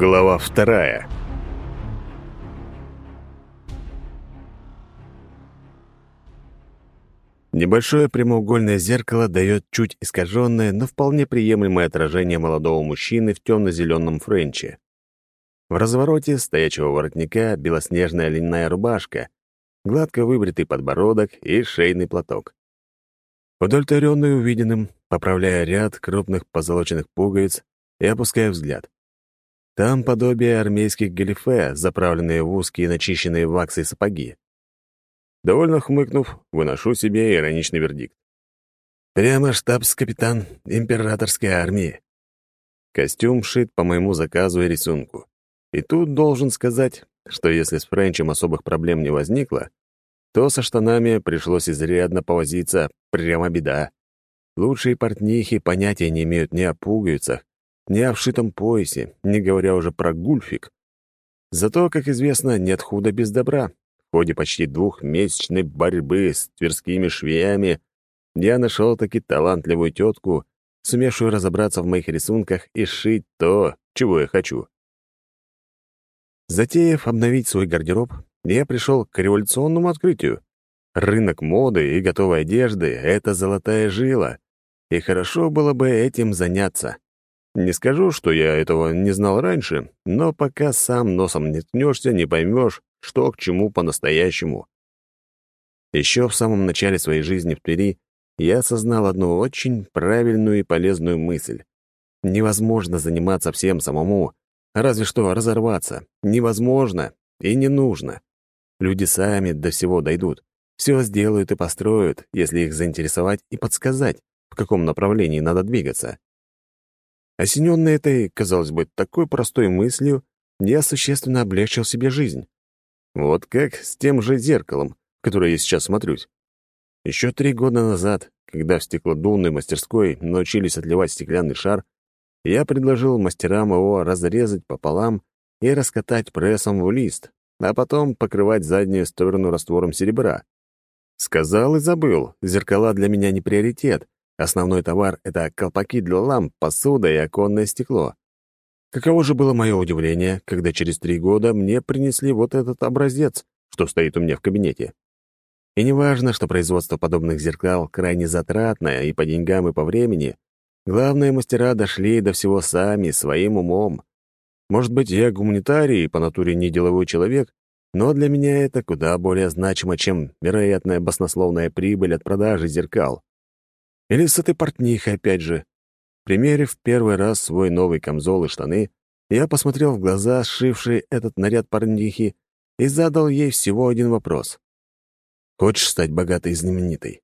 Глава вторая. Небольшое прямоугольное зеркало дает чуть искаженное, но вполне приемлемое отражение молодого мужчины в темно-зеленом френче. В развороте стоячего воротника белоснежная льняная рубашка, гладко выбритый подбородок и шейный платок. Удовлетворенный увиденным, поправляя ряд крупных позолоченных пуговиц и опуская взгляд. Там подобие армейских галифе, заправленные в узкие начищенные ваксой сапоги. Довольно хмыкнув, выношу себе ироничный вердикт. Прямо штабс-капитан императорской армии. Костюм шит по моему заказу и рисунку. И тут должен сказать, что если с Френчем особых проблем не возникло, то со штанами пришлось изрядно повозиться, прямо беда. Лучшие портнихи понятия не имеют ни о пуговицах, ни о вшитом поясе, не говоря уже про гульфик. Зато, как известно, нет худа без добра. В ходе почти двухмесячной борьбы с тверскими швеями я нашел таки талантливую тетку, сумевшую разобраться в моих рисунках и сшить то, чего я хочу. Затеяв обновить свой гардероб, я пришел к революционному открытию. Рынок моды и готовой одежды — это золотая жила, и хорошо было бы этим заняться. Не скажу, что я этого не знал раньше, но пока сам носом не ткнешься, не поймешь, что к чему по-настоящему. Еще в самом начале своей жизни в Твери я осознал одну очень правильную и полезную мысль. Невозможно заниматься всем самому, разве что разорваться. Невозможно и не нужно. Люди сами до всего дойдут. Все сделают и построят, если их заинтересовать и подсказать, в каком направлении надо двигаться. Осененный этой, казалось бы, такой простой мыслью, я существенно облегчил себе жизнь. Вот как с тем же зеркалом, в которое я сейчас смотрюсь. Еще три года назад, когда в стеклодувной мастерской научились отливать стеклянный шар, я предложил мастерам его разрезать пополам и раскатать прессом в лист, а потом покрывать заднюю сторону раствором серебра. Сказал и забыл, зеркала для меня не приоритет, Основной товар — это колпаки для ламп, посуда и оконное стекло. Каково же было мое удивление, когда через три года мне принесли вот этот образец, что стоит у меня в кабинете. И неважно, что производство подобных зеркал крайне затратное и по деньгам, и по времени, главные мастера дошли до всего сами, своим умом. Может быть, я гуманитарий и по натуре не деловой человек, но для меня это куда более значимо, чем вероятная баснословная прибыль от продажи зеркал. Или с этой портнихой опять же. Примерив первый раз свой новый камзол и штаны, я посмотрел в глаза, сшившие этот наряд портнихи, и задал ей всего один вопрос. «Хочешь стать богатой и знаменитой?»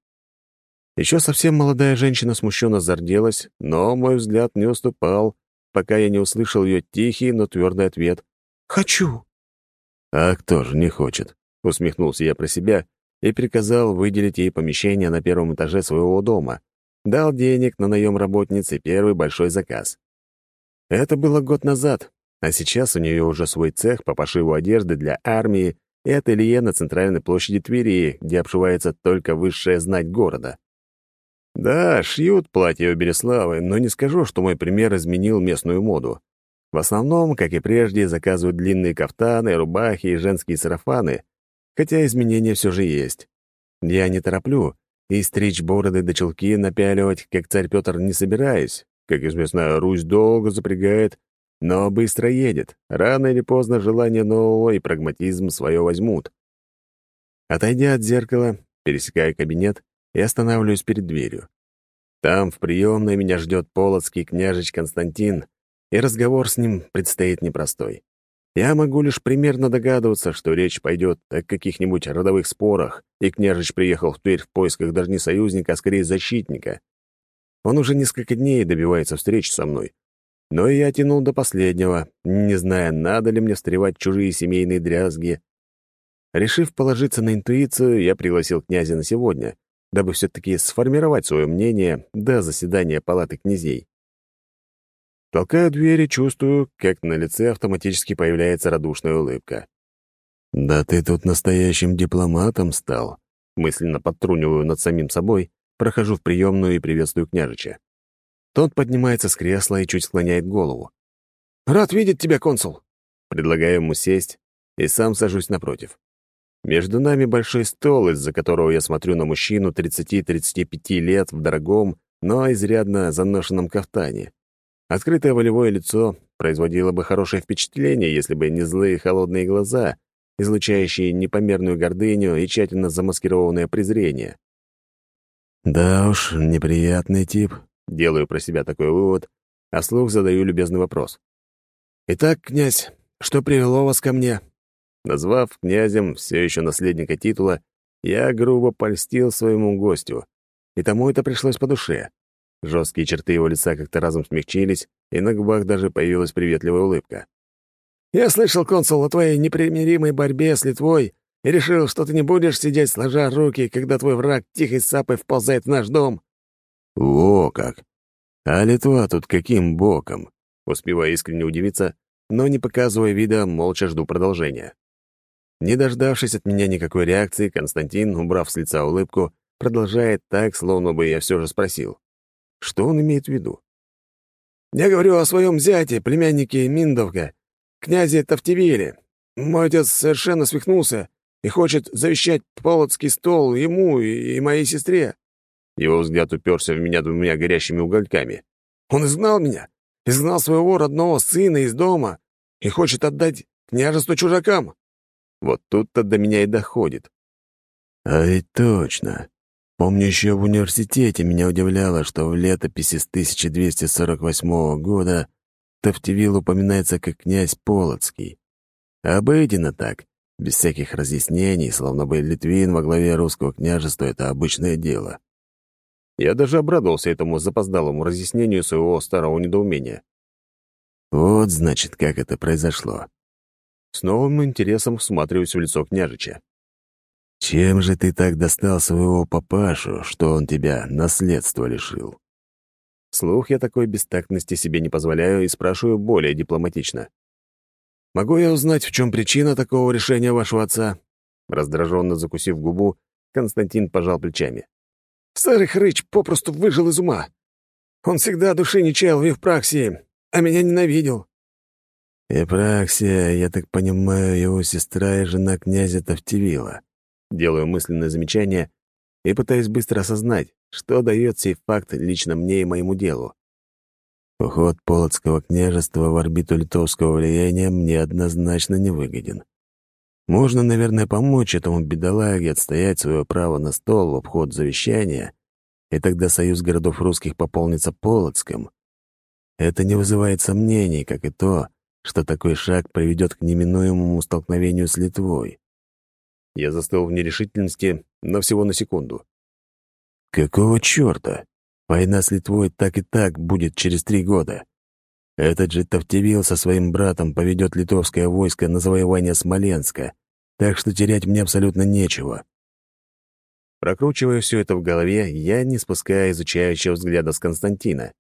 Еще совсем молодая женщина смущенно зарделась, но мой взгляд не уступал, пока я не услышал ее тихий, но твердый ответ. «Хочу!» «А кто же не хочет?» — усмехнулся я про себя и приказал выделить ей помещение на первом этаже своего дома, дал денег на наем работницы первый большой заказ. Это было год назад, а сейчас у нее уже свой цех по пошиву одежды для армии и ателье на центральной площади Твери, где обшивается только высшая знать города. Да, шьют платья у Береславы, но не скажу, что мой пример изменил местную моду. В основном, как и прежде, заказывают длинные кафтаны, рубахи и женские сарафаны, хотя изменения все же есть. Я не тороплю, и стричь бороды до челки напяливать, как царь Петр, не собираюсь. Как известно, Русь долго запрягает, но быстро едет. Рано или поздно желание нового и прагматизм свое возьмут. Отойдя от зеркала, пересекаю кабинет и останавливаюсь перед дверью. Там, в приемной, меня ждет полоцкий княжич Константин, и разговор с ним предстоит непростой. Я могу лишь примерно догадываться, что речь пойдет о каких-нибудь родовых спорах, и княжич приехал в Тверь в поисках даже не союзника, а скорее защитника. Он уже несколько дней добивается встречи со мной. Но я тянул до последнего, не зная, надо ли мне встревать чужие семейные дрязги. Решив положиться на интуицию, я пригласил князя на сегодня, дабы все-таки сформировать свое мнение до заседания палаты князей. Толкаю дверь и чувствую, как на лице автоматически появляется радушная улыбка. «Да ты тут настоящим дипломатом стал», мысленно подтруниваю над самим собой, прохожу в приемную и приветствую княжича. Тот поднимается с кресла и чуть склоняет голову. «Рад видеть тебя, консул!» Предлагаю ему сесть, и сам сажусь напротив. Между нами большой стол, из-за которого я смотрю на мужчину 30-35 лет в дорогом, но изрядно заношенном кафтане. Открытое волевое лицо производило бы хорошее впечатление, если бы не злые холодные глаза, излучающие непомерную гордыню и тщательно замаскированное презрение. Да уж, неприятный тип. Делаю про себя такой вывод, а слух задаю любезный вопрос. «Итак, князь, что привело вас ко мне?» Назвав князем все еще наследника титула, я грубо польстил своему гостю, и тому это пришлось по душе. Жесткие черты его лица как-то разом смягчились, и на губах даже появилась приветливая улыбка. «Я слышал, консул, о твоей непримиримой борьбе с Литвой и решил, что ты не будешь сидеть сложа руки, когда твой враг тихой сапой вползает в наш дом». «О как! А Литва тут каким боком?» Успевая искренне удивиться, но не показывая вида, молча жду продолжения. Не дождавшись от меня никакой реакции, Константин, убрав с лица улыбку, продолжает так, словно бы я все же спросил. Что он имеет в виду? «Я говорю о своем зяте, племяннике Миндовка, князе Тавтивиле. Мой отец совершенно свихнулся и хочет завещать полоцкий стол ему и моей сестре». Его взгляд уперся в меня двумя горящими угольками. «Он изгнал меня, изгнал своего родного сына из дома и хочет отдать княжество чужакам». Вот тут-то до меня и доходит. А ведь точно. Помню, еще в университете меня удивляло, что в летописи с 1248 года Тавтивил упоминается как князь Полоцкий. Обыденно так, без всяких разъяснений, словно бы Литвин во главе русского княжества — это обычное дело. Я даже обрадовался этому запоздалому разъяснению своего старого недоумения. Вот, значит, как это произошло. С новым интересом всматриваюсь в лицо княжича. «Чем же ты так достал своего папашу, что он тебя наследства лишил?» Слух я такой бестактности себе не позволяю и спрашиваю более дипломатично. «Могу я узнать, в чем причина такого решения вашего отца?» Раздраженно закусив губу, Константин пожал плечами. «Старый хрыч попросту выжил из ума. Он всегда души не чаял в Евпраксии, а меня ненавидел». «Евпраксия, я так понимаю, его сестра и жена князя Тавтивила. Делаю мысленное замечание и пытаюсь быстро осознать, что дает сей факт лично мне и моему делу. Уход Полоцкого княжества в орбиту литовского влияния мне однозначно не выгоден. Можно, наверное, помочь этому бедолаге отстоять свое право на стол в обход завещания, и тогда союз городов русских пополнится Полоцком. Это не вызывает сомнений, как и то, что такой шаг приведет к неминуемому столкновению с Литвой. Я застыл в нерешительности, но всего на секунду. Какого черта? Война с Литвой так и так будет через три года. Этот же Тавтевил со своим братом поведет литовское войско на завоевание Смоленска, так что терять мне абсолютно нечего. Прокручивая все это в голове, я не спуская изучающего взгляда с Константина.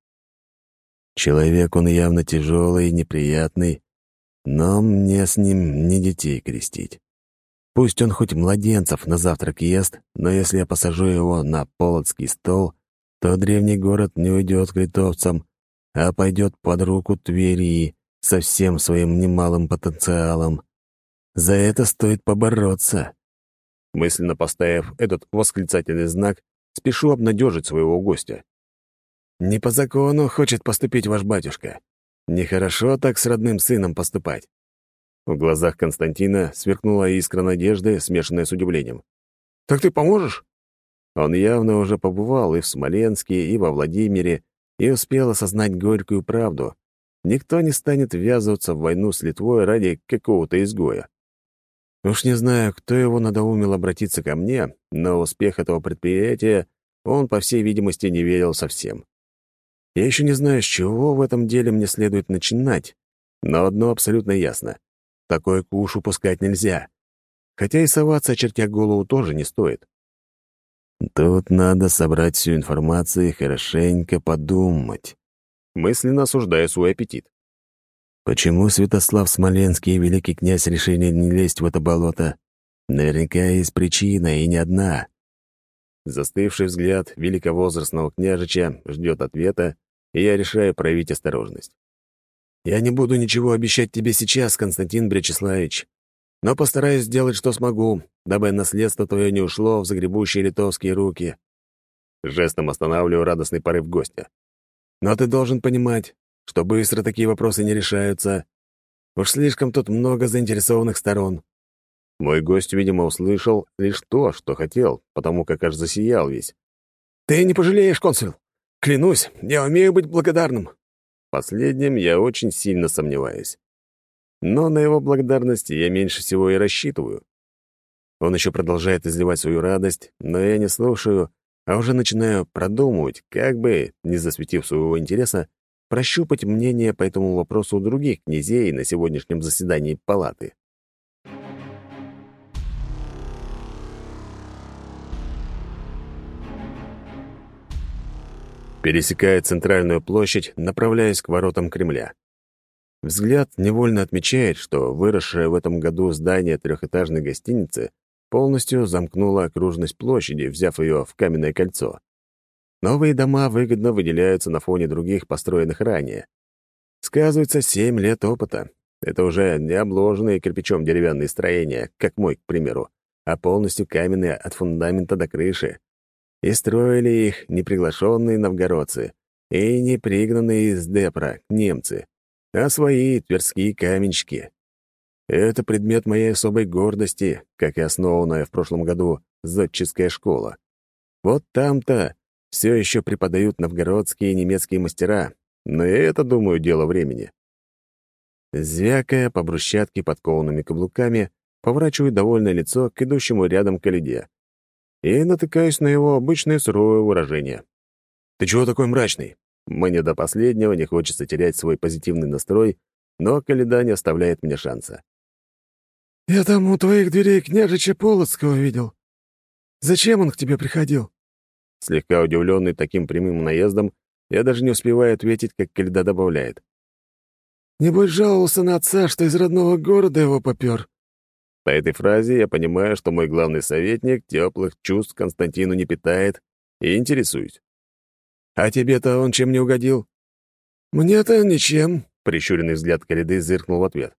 Человек он явно тяжелый и неприятный, но мне с ним не детей крестить. Пусть он хоть младенцев на завтрак ест, но если я посажу его на полоцкий стол, то древний город не уйдет к литовцам, а пойдет под руку Твери со всем своим немалым потенциалом. За это стоит побороться. Мысленно поставив этот восклицательный знак, спешу обнадежить своего гостя. «Не по закону хочет поступить ваш батюшка. Нехорошо так с родным сыном поступать. В глазах Константина сверкнула искра надежды, смешанная с удивлением. «Так ты поможешь?» Он явно уже побывал и в Смоленске, и во Владимире, и успел осознать горькую правду. Никто не станет ввязываться в войну с Литвой ради какого-то изгоя. Уж не знаю, кто его надоумил обратиться ко мне, но успех этого предприятия он, по всей видимости, не верил совсем. Я еще не знаю, с чего в этом деле мне следует начинать, но одно абсолютно ясно. Такой куш упускать нельзя. Хотя и соваться, очертя голову, тоже не стоит. Тут надо собрать всю информацию и хорошенько подумать. Мысленно осуждая свой аппетит. Почему Святослав Смоленский и великий князь решили не лезть в это болото? Наверняка есть причина, и не одна. Застывший взгляд великовозрастного княжича ждет ответа, и я решаю проявить осторожность. «Я не буду ничего обещать тебе сейчас, Константин Бречеславич, но постараюсь сделать, что смогу, дабы наследство твое не ушло в загребущие литовские руки». Жестом останавливаю радостный порыв гостя. «Но ты должен понимать, что быстро такие вопросы не решаются. Уж слишком тут много заинтересованных сторон». Мой гость, видимо, услышал лишь то, что хотел, потому как аж засиял весь. «Ты не пожалеешь, консул! Клянусь, я умею быть благодарным!» Последним я очень сильно сомневаюсь. Но на его благодарность я меньше всего и рассчитываю. Он еще продолжает изливать свою радость, но я не слушаю, а уже начинаю продумывать, как бы, не засветив своего интереса, прощупать мнение по этому вопросу у других князей на сегодняшнем заседании палаты. Пересекая центральную площадь, направляясь к воротам Кремля. Взгляд невольно отмечает, что выросшее в этом году здание трехэтажной гостиницы полностью замкнуло окружность площади, взяв ее в каменное кольцо. Новые дома выгодно выделяются на фоне других, построенных ранее. Сказывается семь лет опыта. Это уже не обложенные кирпичом деревянные строения, как мой, к примеру, а полностью каменные от фундамента до крыши. И строили их неприглашенные новгородцы и не пригнанные из Депра немцы, а свои тверские каменщики. Это предмет моей особой гордости, как и основанная в прошлом году зодческая школа. Вот там-то все еще преподают новгородские и немецкие мастера, но это, думаю, дело времени. Звякая по брусчатке подкованными каблуками, поворачиваю довольное лицо к идущему рядом каледе и натыкаюсь на его обычное суровое выражение. «Ты чего такой мрачный?» Мне до последнего не хочется терять свой позитивный настрой, но Каледа не оставляет мне шанса. «Я там у твоих дверей княжича Полоцкого видел. Зачем он к тебе приходил?» Слегка удивленный таким прямым наездом, я даже не успеваю ответить, как Кальда добавляет. «Небось жаловался на отца, что из родного города его попер». По этой фразе я понимаю, что мой главный советник теплых чувств Константину не питает, и интересуюсь. «А тебе-то он чем не угодил?» «Мне-то ничем», — прищуренный взгляд Калиды зыркнул в ответ.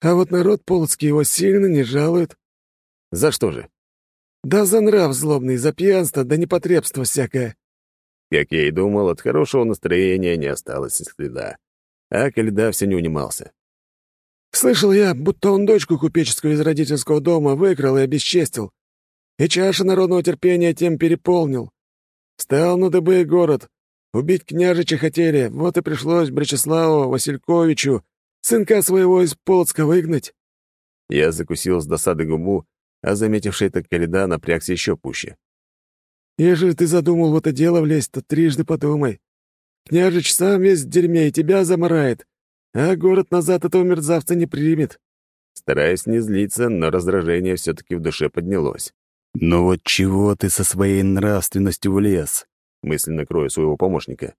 «А вот народ полоцкий его сильно не жалует». «За что же?» Да за нрав злобный, за пьянство, да непотребство всякое. Как я и думал, от хорошего настроения не осталось и следа. А Кальда все не унимался. Слышал я, будто он дочку купеческую из родительского дома выкрал и обесчестил. И чаша народного терпения тем переполнил. Стал на дыбы город. Убить княжича хотели, вот и пришлось Бречеславу Васильковичу сынка своего из Полоцка выгнать. Я закусил с досады губу, а заметивший это Каледа напрягся еще пуще. «Ежели ты задумал в это дело влезть, то трижды подумай. Княжич сам весь в дерьме и тебя замарает, а город назад этого мерзавца не примет». Стараясь не злиться, но раздражение все-таки в душе поднялось. «Ну вот чего ты со своей нравственностью влез?» мысленно крою своего помощника.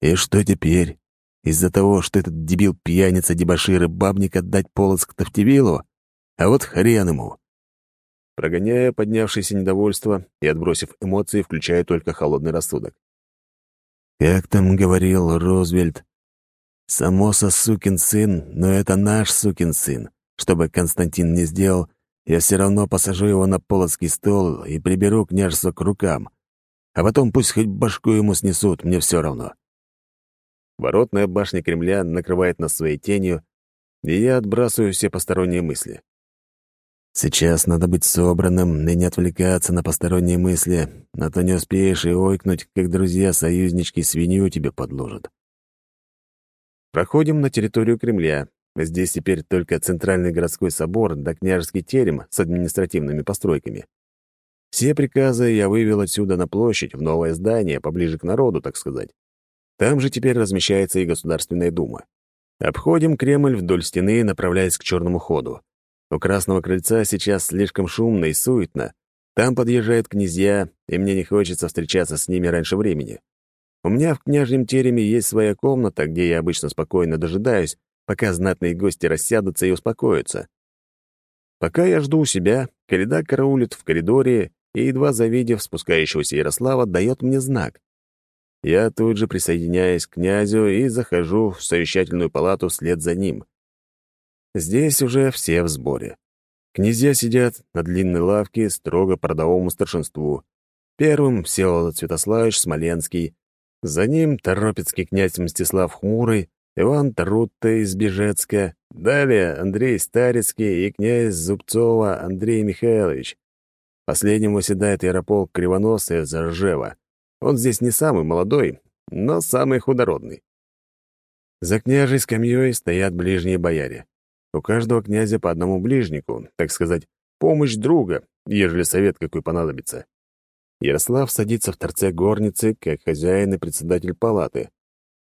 «И что теперь? Из-за того, что этот дебил-пьяница, дебошир и бабник отдать Полоцк Тавтивилу? А вот хрен ему!» Прогоняя поднявшееся недовольство и отбросив эмоции, включая только холодный рассудок. «Как там говорил Рузвельт, Самоса сукин сын, но это наш сукин сын. Что бы Константин не сделал, я все равно посажу его на полоцкий стол и приберу княжество к рукам. А потом пусть хоть башку ему снесут, мне все равно». Воротная башня Кремля накрывает нас своей тенью, и я отбрасываю все посторонние мысли. Сейчас надо быть собранным и не отвлекаться на посторонние мысли, а то не успеешь и ойкнуть, как друзья-союзнички свинью тебе подложат. Проходим на территорию Кремля. Здесь теперь только центральный городской собор да княжеский терем с административными постройками. Все приказы я вывел отсюда на площадь, в новое здание, поближе к народу, так сказать. Там же теперь размещается и Государственная Дума. Обходим Кремль вдоль стены, направляясь к черному ходу. У Красного Крыльца сейчас слишком шумно и суетно. Там подъезжают князья, и мне не хочется встречаться с ними раньше времени. У меня в княжьем тереме есть своя комната, где я обычно спокойно дожидаюсь, пока знатные гости рассядутся и успокоятся. Пока я жду у себя, Коляда караулит в коридоре и, едва завидев спускающегося Ярослава, дает мне знак. Я тут же присоединяюсь к князю и захожу в совещательную палату вслед за ним. Здесь уже все в сборе. Князья сидят на длинной лавке строго по родовому старшинству. Первым — Всеволод Святославич Смоленский. За ним — Торопецкий князь Мстислав Хмурый, Иван Тарутта из Бежецка. Далее Андрей Старецкий и князь Зубцова Андрей Михайлович. Последним восседает Ярополк Кривоносый из Ржева. Он здесь не самый молодой, но самый худородный. За княжей скамьей стоят ближние бояре. У каждого князя по одному ближнику, так сказать, помощь друга, ежели совет какой понадобится. Ярослав садится в торце горницы, как хозяин и председатель палаты.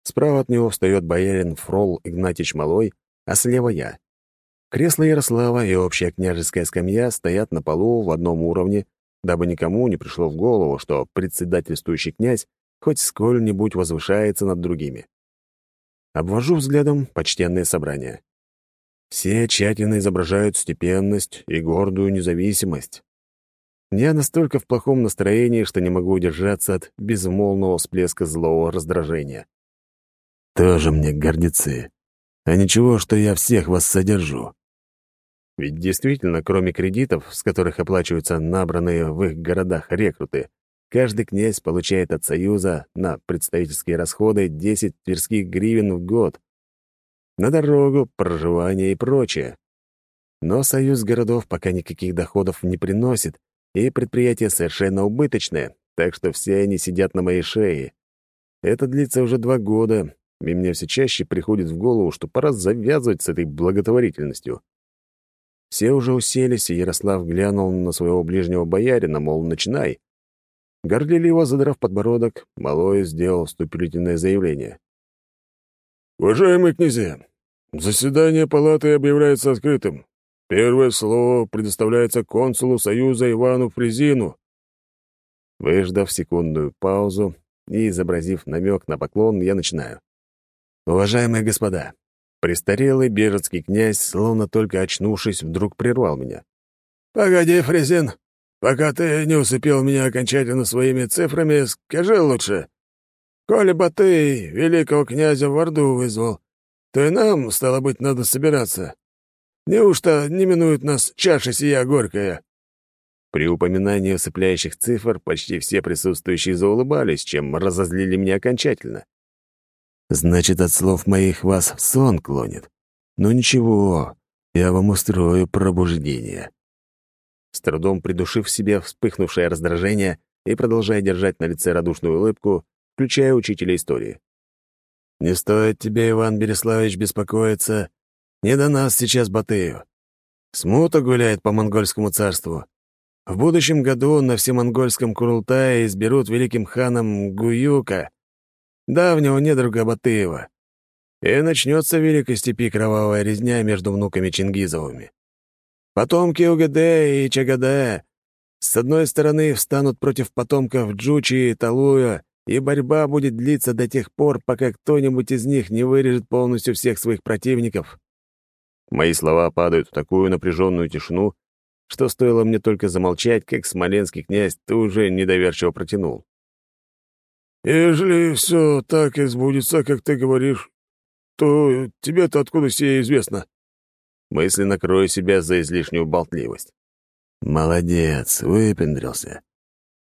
Справа от него встает боярин Фрол Игнатьич Малой, а слева я. Кресло Ярослава и общая княжеская скамья стоят на полу в одном уровне, дабы никому не пришло в голову, что председательствующий князь хоть сколь-нибудь возвышается над другими. Обвожу взглядом почтенное собрание. Все тщательно изображают степенность и гордую независимость. Я настолько в плохом настроении, что не могу удержаться от безмолвного всплеска злого раздражения. Тоже мне гордецы. А ничего, что я всех вас содержу. Ведь действительно, кроме кредитов, с которых оплачиваются набранные в их городах рекруты, каждый князь получает от Союза на представительские расходы 10 тверских гривен в год. На дорогу, проживание и прочее. Но Союз городов пока никаких доходов не приносит, и предприятие совершенно убыточное, так что все они сидят на моей шее. Это длится уже два года, и мне все чаще приходит в голову, что пора завязывать с этой благотворительностью. Все уже уселись, и Ярослав глянул на своего ближнего боярина, мол, начинай. Горделиво задрав подбородок, Малой сделал вступительное заявление. «Уважаемые князья, заседание палаты объявляется открытым. Первое слово предоставляется консулу Союза Ивану Фрезину». Выждав секундную паузу и изобразив намек на поклон, я начинаю. «Уважаемые господа, престарелый бежецкий князь, словно только очнувшись, вдруг прервал меня. «Погоди, Фрезин, пока ты не усыпил меня окончательно своими цифрами, скажи лучше. Коли бы ты великого князя в Орду вызвал, то и нам, стало быть, надо собираться. Неужто не минует нас чаша сия горькая?» При упоминании усыпляющих цифр почти все присутствующие заулыбались, чем разозлили меня окончательно. Значит, от слов моих вас в сон клонит. Но ничего, я вам устрою пробуждение. С трудом придушив в себе вспыхнувшее раздражение и продолжая держать на лице радушную улыбку, включая учителя истории. «Не стоит тебе, Иван Береславович, беспокоиться. Не до нас сейчас Батыю. Смута гуляет по монгольскому царству. В будущем году на всемонгольском Курултае изберут великим ханом Гуюка, давнего недруга Батыева. И начнется в Великой Степи кровавая резня между внуками Чингизовыми. Потомки УГД и ЧГД с одной стороны встанут против потомков Джучи и Талуя, и борьба будет длиться до тех пор, пока кто-нибудь из них не вырежет полностью всех своих противников. Мои слова падают в такую напряженную тишину, что стоило мне только замолчать, как смоленский князь тут же недоверчиво протянул. «Ежели все так и сбудется, как ты говоришь, то тебе-то откуда сие известно?» Мысленно крою себя за излишнюю болтливость. «Молодец, выпендрился.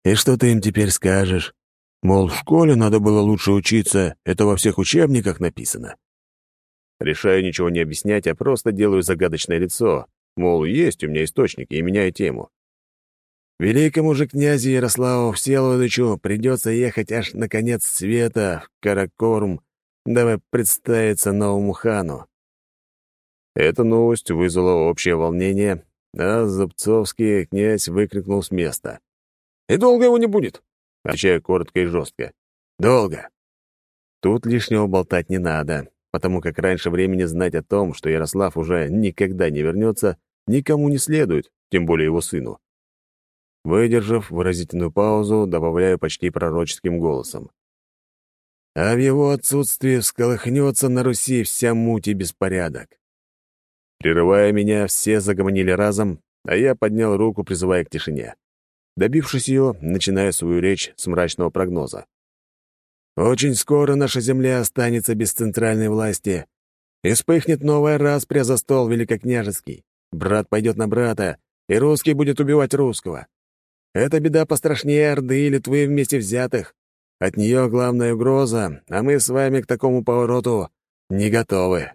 И что ты им теперь скажешь? Мол, в школе надо было лучше учиться, это во всех учебниках написано». Решаю ничего не объяснять, а просто делаю загадочное лицо, мол, есть у меня источники, и меняю тему. Великому же князю Ярославу Всеволодовичу придется ехать аж на конец света в Каракорм, дабы представиться новому хану. Эта новость вызвала общее волнение, а Зубцовский князь выкрикнул с места. «И долго его не будет?» Отвечаю коротко и жестко. «Долго». Тут лишнего болтать не надо, потому как раньше времени знать о том, что Ярослав уже никогда не вернется, никому не следует, тем более его сыну. Выдержав выразительную паузу, добавляю почти пророческим голосом. А в его отсутствии всколыхнется на Руси вся муть и беспорядок. Прерывая меня, все загомонили разом, а я поднял руку, призывая к тишине. Добившись ее, начинаю свою речь с мрачного прогноза. Очень скоро наша земля останется без центральной власти. И вспыхнет новая распря за стол великокняжеский. Брат пойдет на брата, и русский будет убивать русского. Это беда пострашнее Орды и Литвы вместе взятых. От нее главная угроза, а мы с вами к такому повороту не готовы.